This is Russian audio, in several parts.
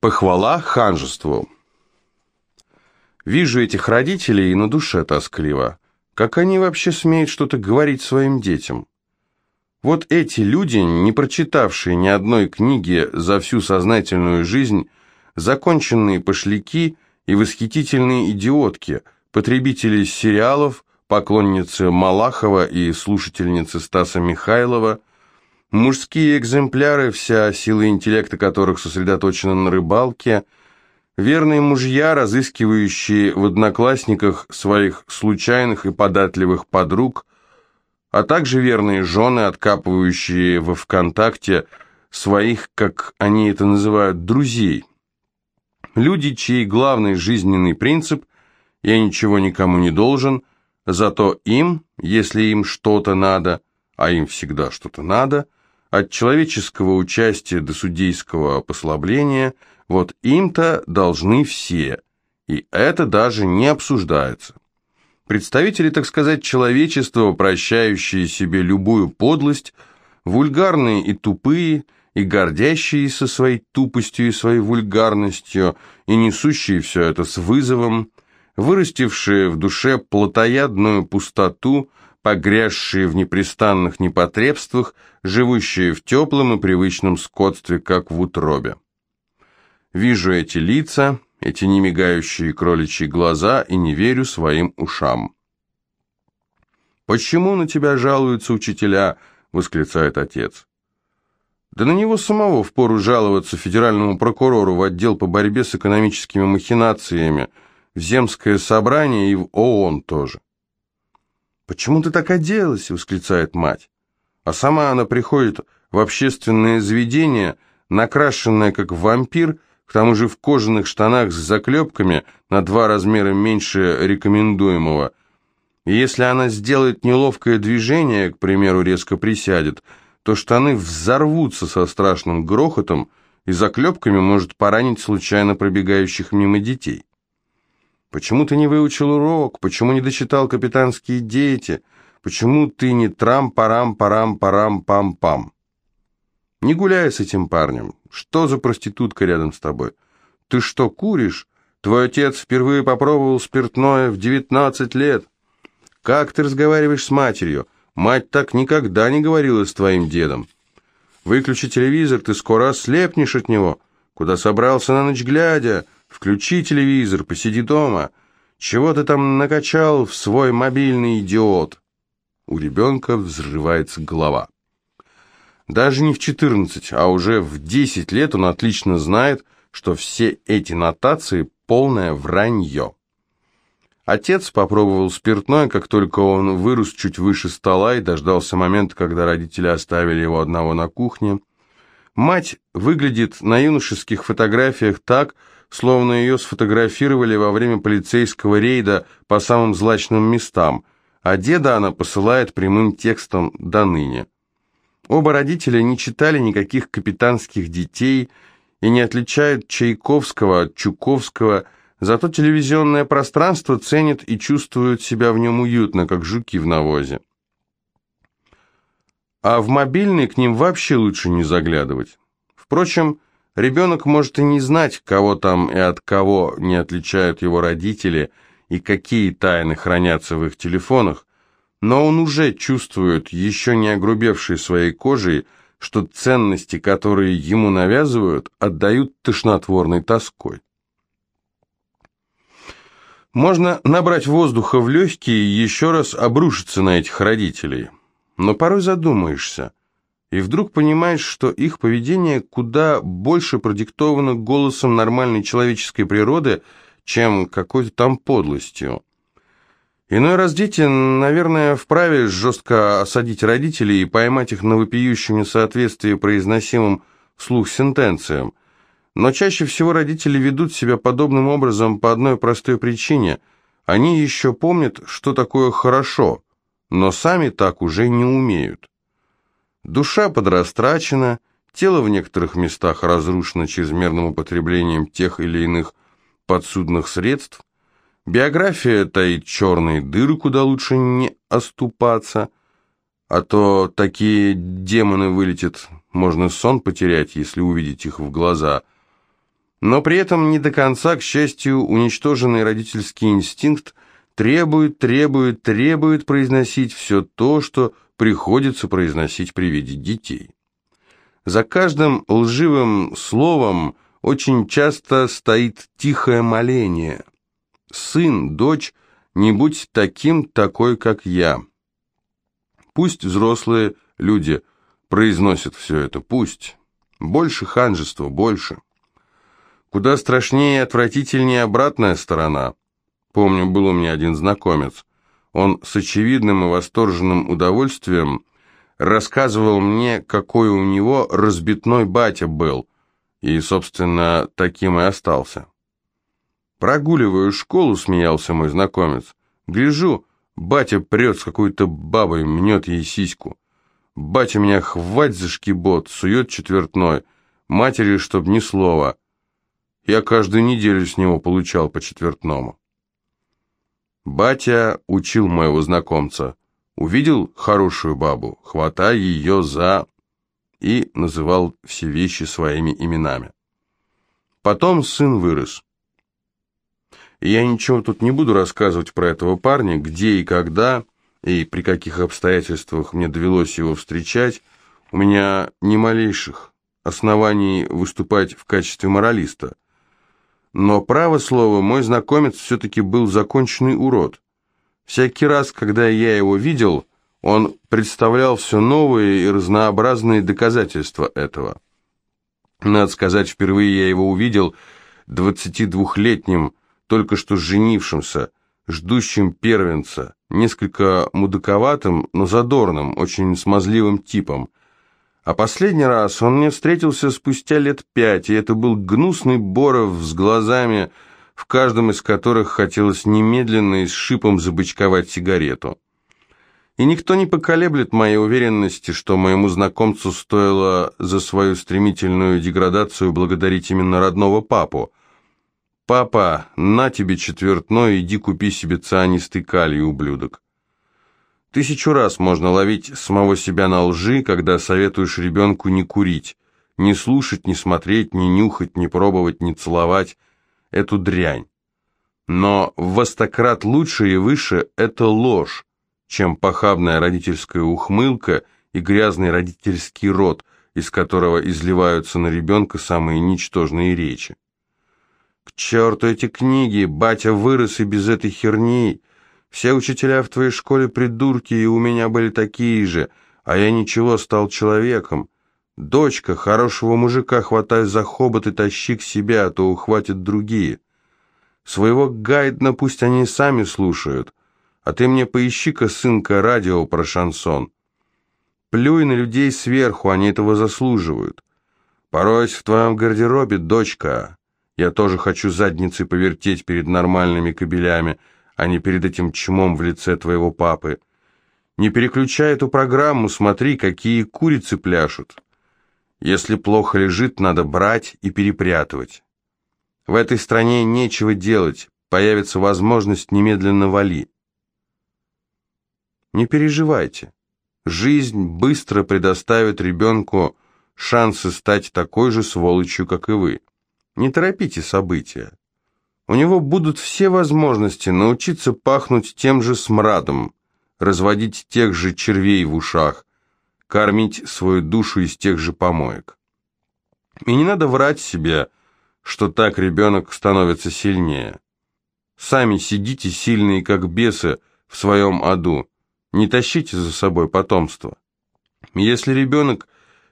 Похвала ханжеству. Вижу этих родителей и на душе тоскливо. Как они вообще смеют что-то говорить своим детям? Вот эти люди, не прочитавшие ни одной книги за всю сознательную жизнь, законченные пошляки и восхитительные идиотки, потребители сериалов, поклонницы Малахова и слушательницы Стаса Михайлова, мужские экземпляры, вся сила интеллекта которых сосредоточена на рыбалке, верные мужья, разыскивающие в одноклассниках своих случайных и податливых подруг, а также верные жены, откапывающие во ВКонтакте своих, как они это называют, друзей. Люди, чей главный жизненный принцип «я ничего никому не должен», зато им, если им что-то надо, а им всегда что-то надо – от человеческого участия до судейского послабления, вот им-то должны все, и это даже не обсуждается. Представители, так сказать, человечества, прощающие себе любую подлость, вульгарные и тупые, и гордящиеся своей тупостью и своей вульгарностью, и несущие все это с вызовом, вырастившие в душе плотоядную пустоту, погрязшие в непрестанных непотребствах, живущие в теплом и привычном скотстве, как в утробе. Вижу эти лица, эти немигающие кроличьи глаза и не верю своим ушам. «Почему на тебя жалуются учителя?» — восклицает отец. Да на него самого впору жаловаться федеральному прокурору в отдел по борьбе с экономическими махинациями, в Земское собрание и в ООН тоже. «Почему ты так оделась?» — восклицает мать. А сама она приходит в общественное заведение, накрашенная как вампир, к тому же в кожаных штанах с заклепками на два размера меньше рекомендуемого. И если она сделает неловкое движение, к примеру, резко присядет, то штаны взорвутся со страшным грохотом, и заклепками может поранить случайно пробегающих мимо детей. Почему ты не выучил урок? Почему не дочитал капитанские дети? Почему ты не трам-парам-парам-парам-пам-пам? Не гуляй с этим парнем. Что за проститутка рядом с тобой? Ты что, куришь? Твой отец впервые попробовал спиртное в 19 лет. Как ты разговариваешь с матерью? Мать так никогда не говорила с твоим дедом. Выключи телевизор, ты скоро ослепнешь от него. Куда собрался на ночь глядя? Включи телевизор, посиди дома. Чего ты там накачал в свой мобильный идиот?» У ребенка взрывается голова. Даже не в 14, а уже в 10 лет он отлично знает, что все эти нотации – полное вранье. Отец попробовал спиртное, как только он вырос чуть выше стола и дождался момента, когда родители оставили его одного на кухне. Мать выглядит на юношеских фотографиях так, словно ее сфотографировали во время полицейского рейда по самым злачным местам, а деда она посылает прямым текстом до ныне. Оба родителя не читали никаких капитанских детей и не отличают Чайковского от Чуковского, зато телевизионное пространство ценит и чувствуют себя в нем уютно, как жуки в навозе. А в мобильный к ним вообще лучше не заглядывать. Впрочем, Ребенок может и не знать, кого там и от кого не отличают его родители и какие тайны хранятся в их телефонах, но он уже чувствует, еще не огрубевший своей кожей, что ценности, которые ему навязывают, отдают тошнотворной тоской. Можно набрать воздуха в легкие и еще раз обрушиться на этих родителей. Но порой задумаешься, и вдруг понимаешь, что их поведение куда больше продиктовано голосом нормальной человеческой природы, чем какой-то там подлостью. Иной раз дети, наверное, вправе жестко осадить родителей и поймать их на вопиющем несоответствии произносимым вслух сентенциям. Но чаще всего родители ведут себя подобным образом по одной простой причине. Они еще помнят, что такое хорошо, но сами так уже не умеют. Душа подрастрачена, тело в некоторых местах разрушено чрезмерным употреблением тех или иных подсудных средств, биография таит черные дыры, куда лучше не оступаться, а то такие демоны вылетят, можно сон потерять, если увидеть их в глаза. Но при этом не до конца, к счастью, уничтоженный родительский инстинкт требует, требует, требует произносить все то, что приходится произносить при виде детей. За каждым лживым словом очень часто стоит тихое моление. «Сын, дочь, не будь таким, такой, как я». Пусть взрослые люди произносят все это, пусть. Больше ханжества, больше. Куда страшнее и отвратительнее обратная сторона. Помню, был у меня один знакомец. Он с очевидным и восторженным удовольствием рассказывал мне, какой у него разбитной батя был, и, собственно, таким и остался. Прогуливаю школу, смеялся мой знакомец. Гляжу, батя прет с какой-то бабой, мнет ей сиську. Батя меня хвать за шкибот, сует четвертной, матери, чтоб ни слова. Я каждую неделю с него получал по четвертному. Батя учил моего знакомца – Увидел хорошую бабу, хватай ее за... И называл все вещи своими именами. Потом сын вырос. Я ничего тут не буду рассказывать про этого парня, где и когда, и при каких обстоятельствах мне довелось его встречать. У меня ни малейших оснований выступать в качестве моралиста. Но, право слово, мой знакомец все-таки был законченный урод. Всякий раз, когда я его видел, он представлял все новые и разнообразные доказательства этого. Надо сказать, впервые я его увидел 22-летним, только что женившимся, ждущим первенца, несколько мудаковатым, но задорным, очень смазливым типом. А последний раз он мне встретился спустя лет пять, и это был гнусный Боров с глазами, в каждом из которых хотелось немедленно и с шипом забычковать сигарету. И никто не поколеблет моей уверенности, что моему знакомцу стоило за свою стремительную деградацию благодарить именно родного папу. «Папа, на тебе четвертной, иди купи себе цианистый калий, ублюдок». Тысячу раз можно ловить самого себя на лжи, когда советуешь ребенку не курить, не слушать, не смотреть, не нюхать, не пробовать, не целовать, эту дрянь. Но востократ лучше и выше – это ложь, чем похабная родительская ухмылка и грязный родительский рот, из которого изливаются на ребенка самые ничтожные речи. К черту эти книги, батя вырос и без этой херни. Все учителя в твоей школе придурки, и у меня были такие же, а я ничего, стал человеком. «Дочка, хорошего мужика хватай за хобот и тащи к себе, а то ухватят другие. Своего гайдна пусть они сами слушают, а ты мне поищи-ка, сынка, радио про шансон. Плюй на людей сверху, они этого заслуживают. Пороюсь в твоем гардеробе, дочка. Я тоже хочу задницей повертеть перед нормальными кабелями, а не перед этим чмом в лице твоего папы. Не переключай эту программу, смотри, какие курицы пляшут». Если плохо лежит, надо брать и перепрятывать. В этой стране нечего делать, появится возможность немедленно вали. Не переживайте. Жизнь быстро предоставит ребенку шансы стать такой же сволочью, как и вы. Не торопите события. У него будут все возможности научиться пахнуть тем же смрадом, разводить тех же червей в ушах, кормить свою душу из тех же помоек. И не надо врать себе, что так ребенок становится сильнее. Сами сидите сильные, как бесы, в своем аду. Не тащите за собой потомство. Если ребенок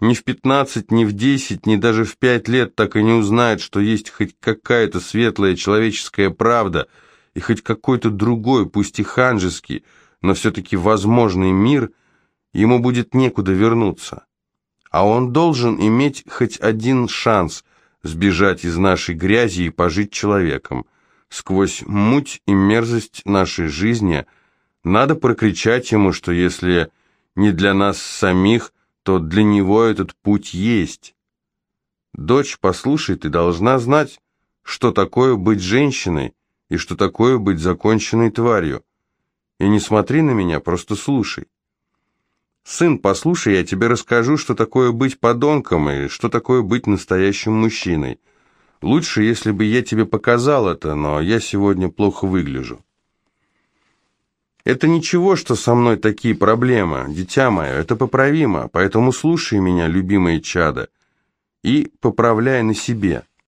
ни в 15, ни в 10, ни даже в 5 лет так и не узнает, что есть хоть какая-то светлая человеческая правда и хоть какой-то другой, пусть и ханжеский, но все-таки возможный мир – ему будет некуда вернуться. А он должен иметь хоть один шанс сбежать из нашей грязи и пожить человеком. Сквозь муть и мерзость нашей жизни надо прокричать ему, что если не для нас самих, то для него этот путь есть. Дочь, послушай, ты должна знать, что такое быть женщиной и что такое быть законченной тварью. И не смотри на меня, просто слушай. «Сын, послушай, я тебе расскажу, что такое быть подонком и что такое быть настоящим мужчиной. Лучше, если бы я тебе показал это, но я сегодня плохо выгляжу. Это ничего, что со мной такие проблемы, дитя мое, это поправимо, поэтому слушай меня, любимое чадо, и поправляй на себе.